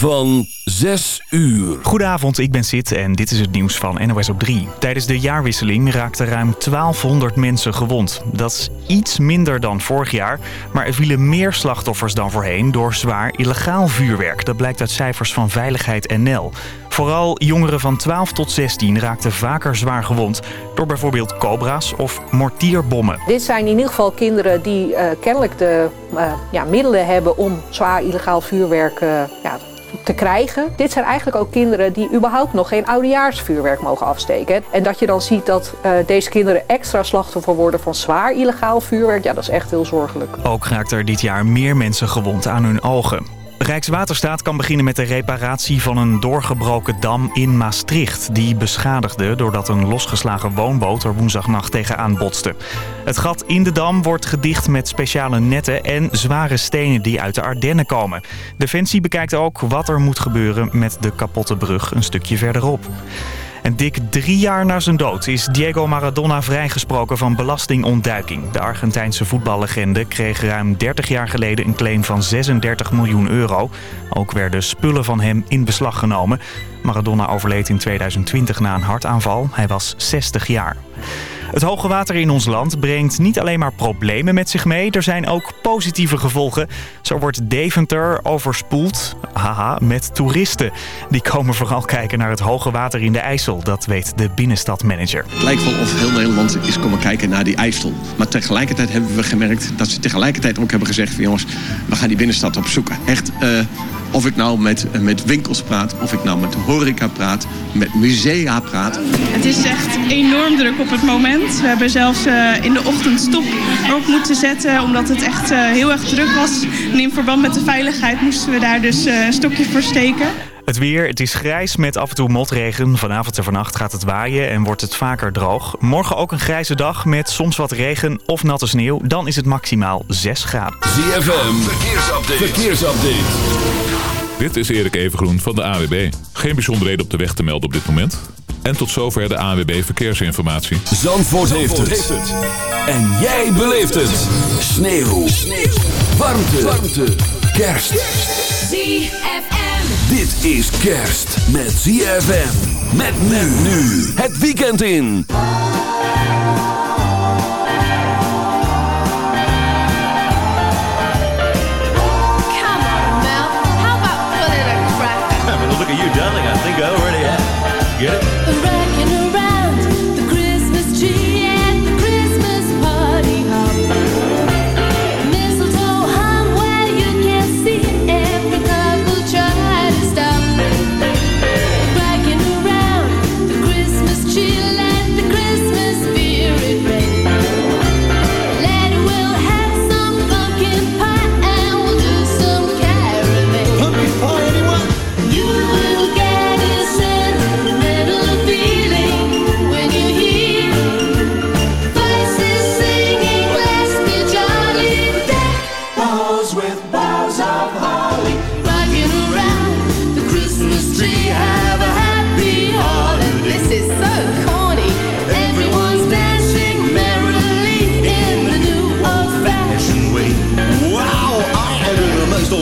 van 6 uur. Goedenavond, ik ben Sid en dit is het nieuws van NOS op 3. Tijdens de jaarwisseling raakten ruim 1200 mensen gewond. Dat is iets minder dan vorig jaar, maar er vielen meer slachtoffers dan voorheen door zwaar illegaal vuurwerk. Dat blijkt uit cijfers van Veiligheid NL. Vooral jongeren van 12 tot 16 raakten vaker zwaar gewond door bijvoorbeeld cobra's of mortierbommen. Dit zijn in ieder geval kinderen die uh, kennelijk de uh, ja, middelen hebben om zwaar illegaal vuurwerk uh, ja, te krijgen. Dit zijn eigenlijk ook kinderen die überhaupt nog geen oudejaarsvuurwerk mogen afsteken. En dat je dan ziet dat uh, deze kinderen extra slachtoffer worden van zwaar illegaal vuurwerk, ja, dat is echt heel zorgelijk. Ook raakt er dit jaar meer mensen gewond aan hun ogen. Rijkswaterstaat kan beginnen met de reparatie van een doorgebroken dam in Maastricht. Die beschadigde doordat een losgeslagen woonboot er woensdagnacht tegenaan botste. Het gat in de dam wordt gedicht met speciale netten en zware stenen die uit de Ardennen komen. Defensie bekijkt ook wat er moet gebeuren met de kapotte brug een stukje verderop. En dik drie jaar na zijn dood is Diego Maradona vrijgesproken van belastingontduiking. De Argentijnse voetballegende kreeg ruim 30 jaar geleden een claim van 36 miljoen euro. Ook werden spullen van hem in beslag genomen. Maradona overleed in 2020 na een hartaanval. Hij was 60 jaar. Het hoge water in ons land brengt niet alleen maar problemen met zich mee. Er zijn ook positieve gevolgen. Zo wordt Deventer overspoeld haha, met toeristen. Die komen vooral kijken naar het hoge water in de IJssel. Dat weet de binnenstadmanager. Het lijkt wel of heel Nederland is komen kijken naar die IJssel. Maar tegelijkertijd hebben we gemerkt dat ze tegelijkertijd ook hebben gezegd... jongens, we gaan die binnenstad opzoeken. Echt... Uh, of ik nou met, met winkels praat, of ik nou met horeca praat, met musea praat. Het is echt enorm druk op het moment. We hebben zelfs uh, in de ochtend stop erop moeten zetten, omdat het echt uh, heel erg druk was. En in verband met de veiligheid moesten we daar dus een stokje voor steken. Het weer, het is grijs met af en toe motregen. Vanavond en vannacht gaat het waaien en wordt het vaker droog. Morgen ook een grijze dag met soms wat regen of natte sneeuw. Dan is het maximaal 6 graden. ZFM, verkeersupdate. verkeersupdate. Dit is Erik Evengroen van de AWB. Geen bijzonderheden op de weg te melden op dit moment. En tot zover de AWB Verkeersinformatie. Zandvoort, Zandvoort heeft, het. heeft, het. En jij beleeft het. Sneeuw. Sneeuw. Warmte. Warmte. Kerst. ZFM. Dit is kerst met ZFM. Met men nu. Het weekend in.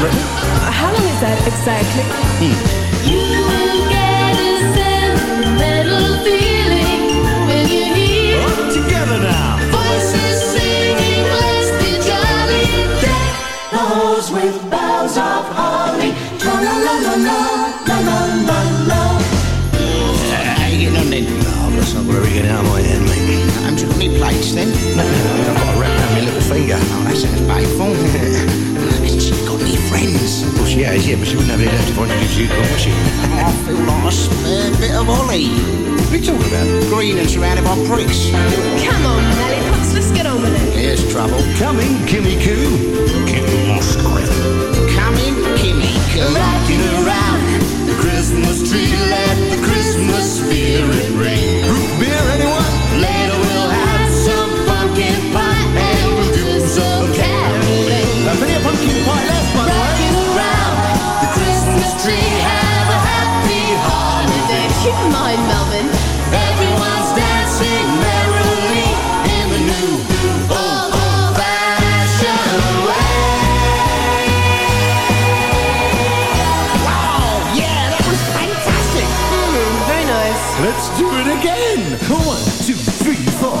How long is that exactly? Hmm. You will get a sentimental feeling when you hear Up together now. voices singing, "Let's be jolly." Deck halls with boughs of holly. La la la la la la la la la. How you getting on then? Oh, that's not very good out of my head, mate. I'm too many plates then. No, no, I've got to wrap around my little finger. Oh, that sounds painful. It's got be friends. Well, she has, yeah, but she wouldn't have any left if I introduced you to her, would she? I feel like a spare bit of Ollie. What are you talking about? Green and surrounded by pricks. Come on, Lollipops, let's get on with it. Here's trouble. Coming, Kimmy Coo. Kimmy Musgrave. Coming, Kimmy, come Rocking around the Christmas tree, let the Christmas spirit ring. Root beer, anyone? Later Keep in mind, Melvin. Everyone's dancing merrily in the new old old-fashioned way. Wow, yeah, that was fantastic. Mm, very nice. Let's do it again. One, two, three, four,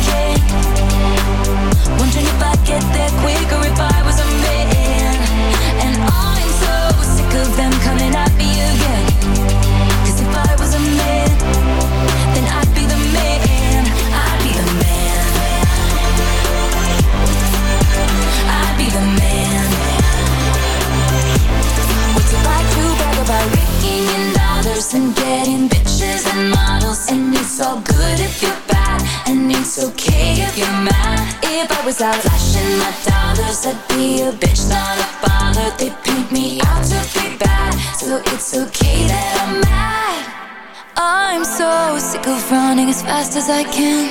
fast as I can.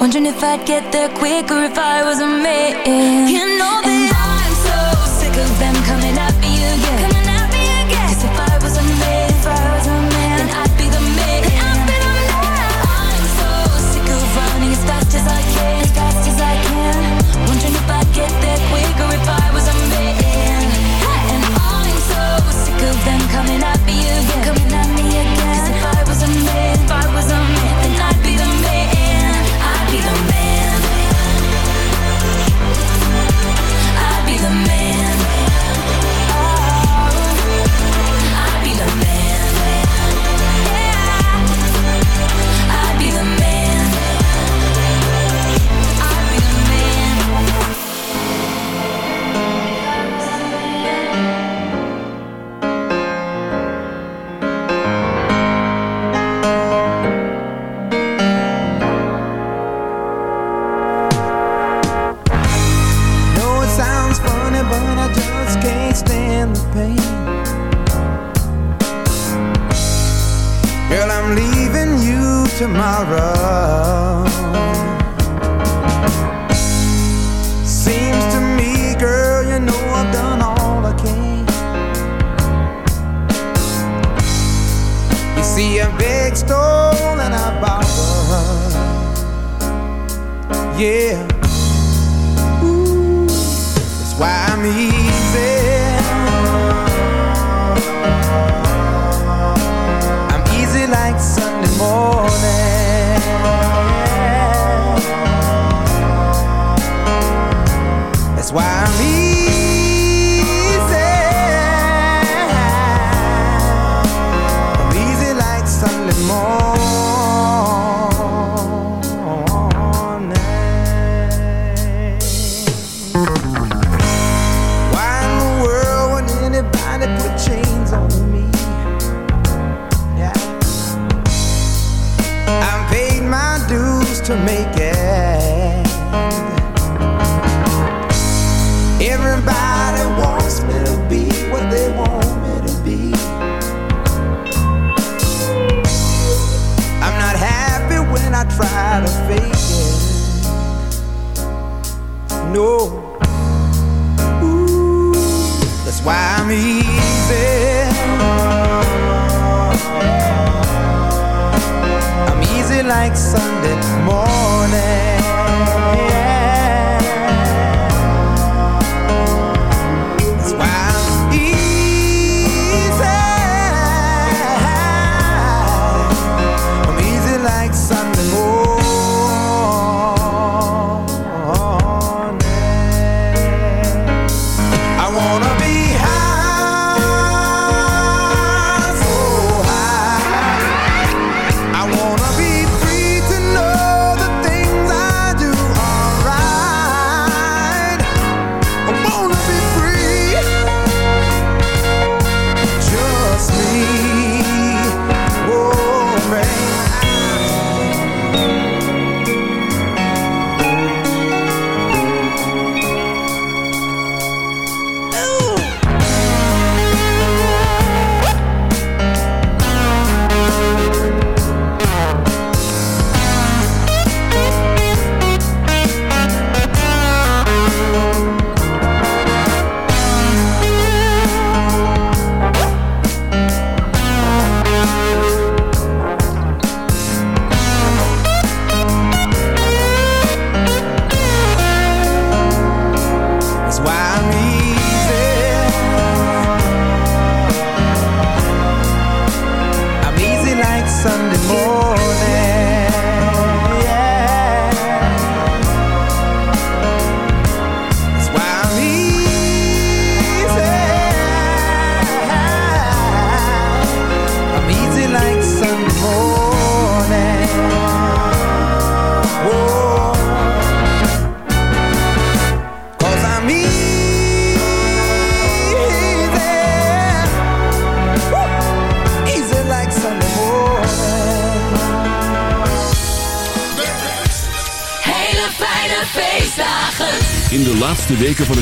Wondering if I'd get there quicker if I was a man. You know that I'm so sick of them pain. Girl, I'm leaving you tomorrow. Seems to me, girl, you know I've done all I can. You see, I beg, stole, and I borrowed. Yeah. That's why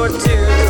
or two.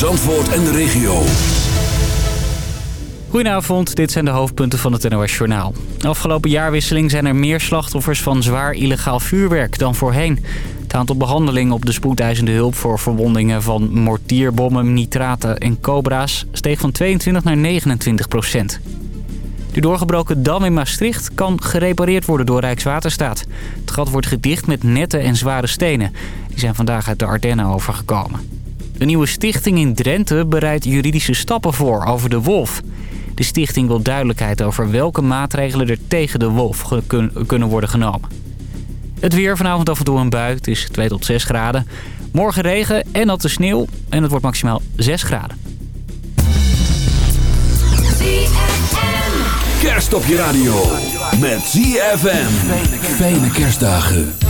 Zandvoort en de regio. Goedenavond, dit zijn de hoofdpunten van het NOS Journaal. Afgelopen jaarwisseling zijn er meer slachtoffers van zwaar illegaal vuurwerk dan voorheen. Het aantal behandelingen op de spoedeisende hulp voor verwondingen van mortierbommen, nitraten en cobra's steeg van 22 naar 29 procent. De doorgebroken dam in Maastricht kan gerepareerd worden door Rijkswaterstaat. Het gat wordt gedicht met netten en zware stenen. Die zijn vandaag uit de Ardennen overgekomen. Een nieuwe stichting in Drenthe bereidt juridische stappen voor over de wolf. De stichting wil duidelijkheid over welke maatregelen er tegen de wolf kunnen worden genomen. Het weer vanavond af en toe een bui. Het is 2 tot 6 graden. Morgen regen en natte sneeuw. En het wordt maximaal 6 graden. Kerst op je radio. Met ZFM. Fijne kerstdagen.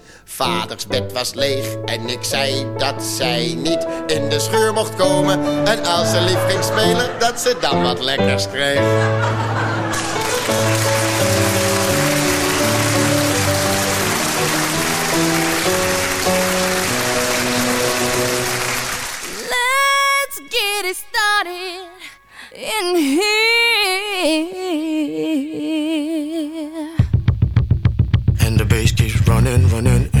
Vaders bed was leeg en ik zei dat zij niet in de scheur mocht komen. En als ze lief ging spelen, dat ze dan wat lekkers kreeg. Let's get it started in here. And the bass keeps running, running,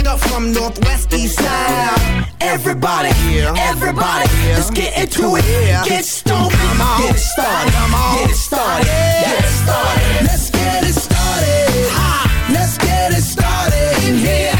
Act up from northwest east side. Everybody, everybody, let's get into it. Get stoked, get it started, get it started, get it started. Let's get it started. Ha! Let's get it started in here.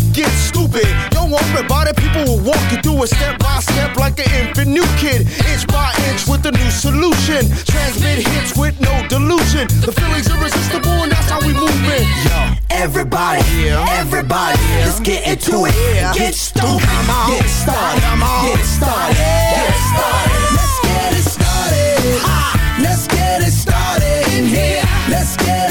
get stupid. Don't worry about it, people will walk you through it step by step like an infant new kid. Inch by inch with a new solution. Transmit hits with no delusion. The feeling's irresistible and that's how we move in. Everybody, yeah. everybody, let's get into it. Get stoked, get it started, get it started, get started. Let's get it started. Let's get it started in here. Let's get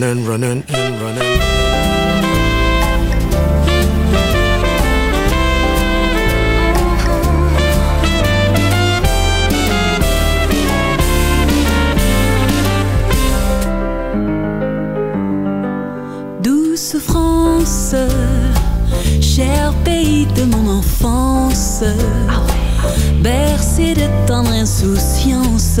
running, running and running. Douce France, cher pays de mon enfance, bercé de tendre insouciance,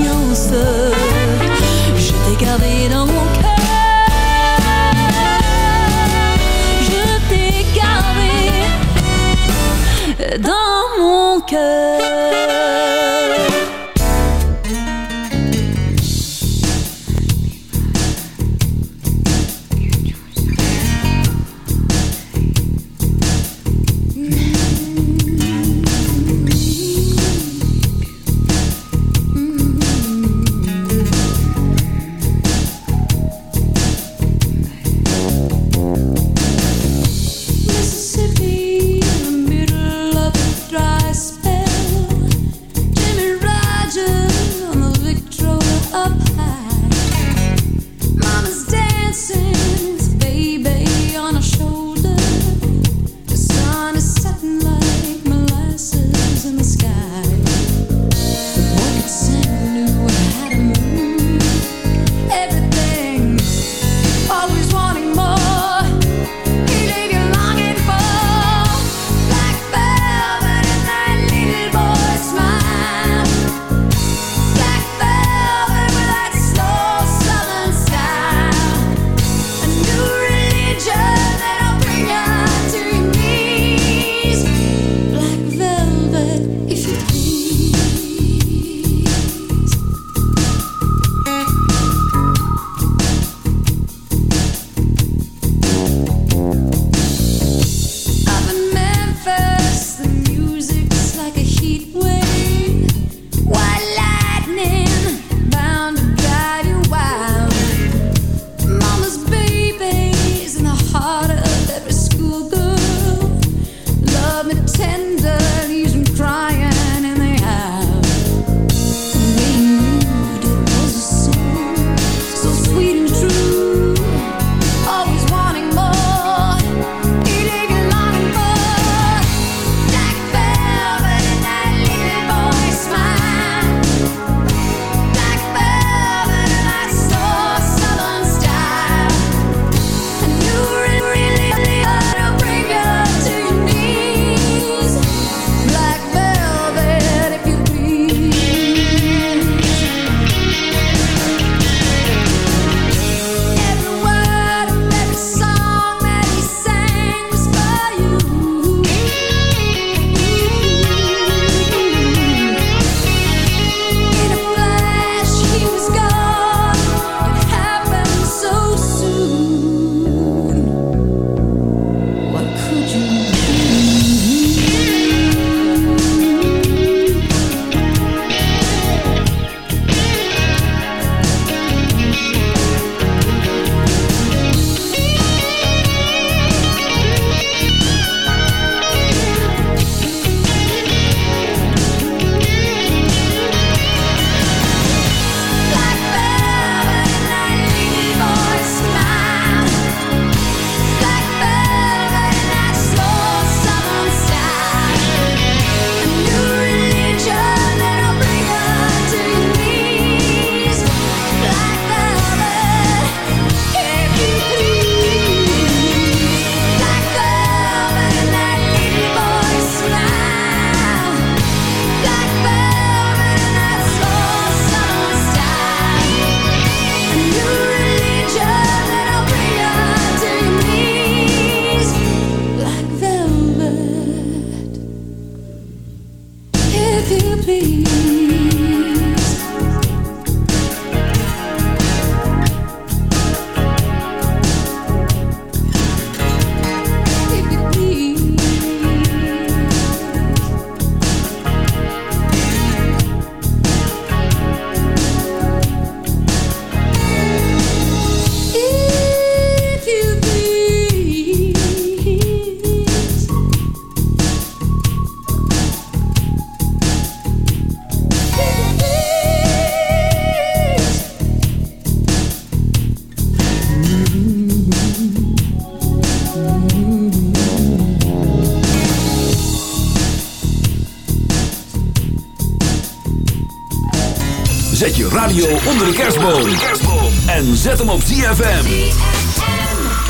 zet hem op ZFM.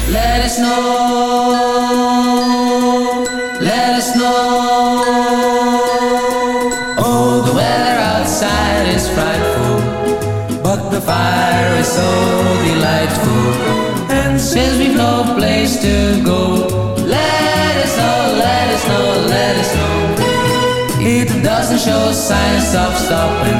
Let us know, let us know. Oh, the weather outside is frightful, but the fire is so delightful. And since we've no place to go, let us know, let us know, let us know. It doesn't show signs of stopping,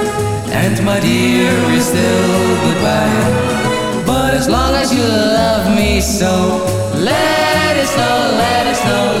my dear is still goodbye. But as long as you love me so, let us know, let us know,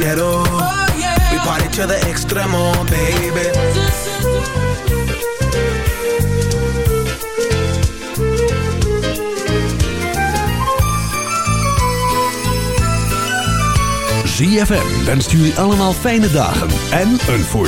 Spend a dinero. We party to the extremo, baby. ZFM wenst jullie allemaal fijne dagen en een voorspoedig